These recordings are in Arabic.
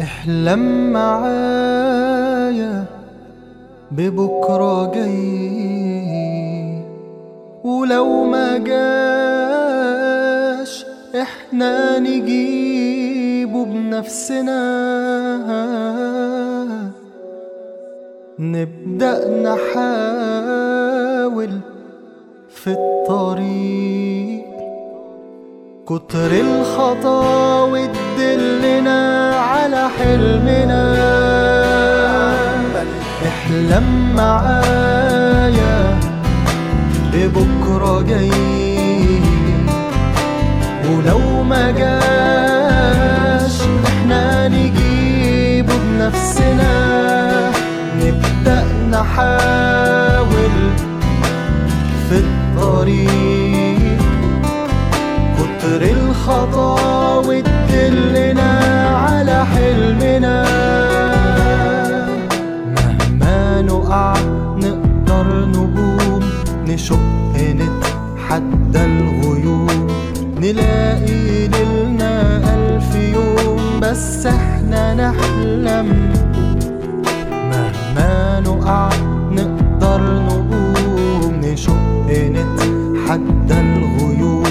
احلم معايا ببكرة جاي. ولو ما جاش إحنا نجيبه بنفسنا. نبدأ نحاول في الطريق. كتر الخطاوي تدلنا على حلمنا. احلم معايا ببكرة جاي ولو ما جاش إحنا نجيبه بنفسنا. نبدأ نحاول في الطريق. كتر الخطاوي تدلنا على حلمنا. مهما نقع نقدر نقوم نشق نتحدى الغيوم. نلاقي ليلنا ألف يوم بس إحنا نحلم. مهما نقع نقدر نقوم نشق نتحدى الغيوم.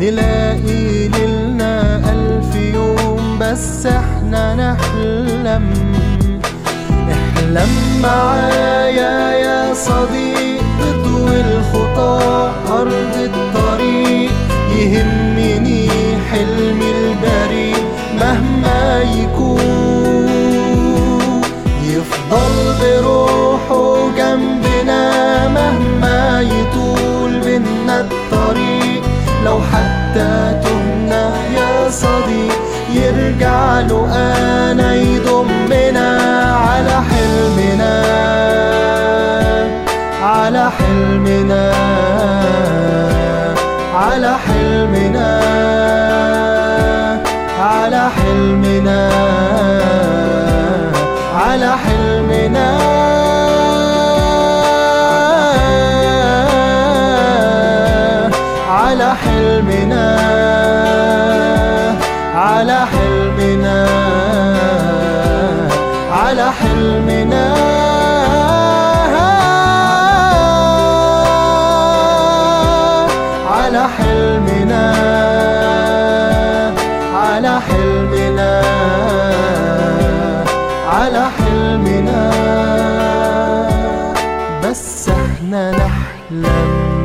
نلاقي بس إحنا نحلم. احلم معايا يا صديق اطوي الخطى أرض الطريق. يهمني يرجع له انا يضمنا على حلمنا على حلمنا على حلمنا على حلمنا على حلمنا. على حلمنا. على حلمنا على حلمنا. على حلمنا على حلمنا على حلمنا. بس إحنا نحلم.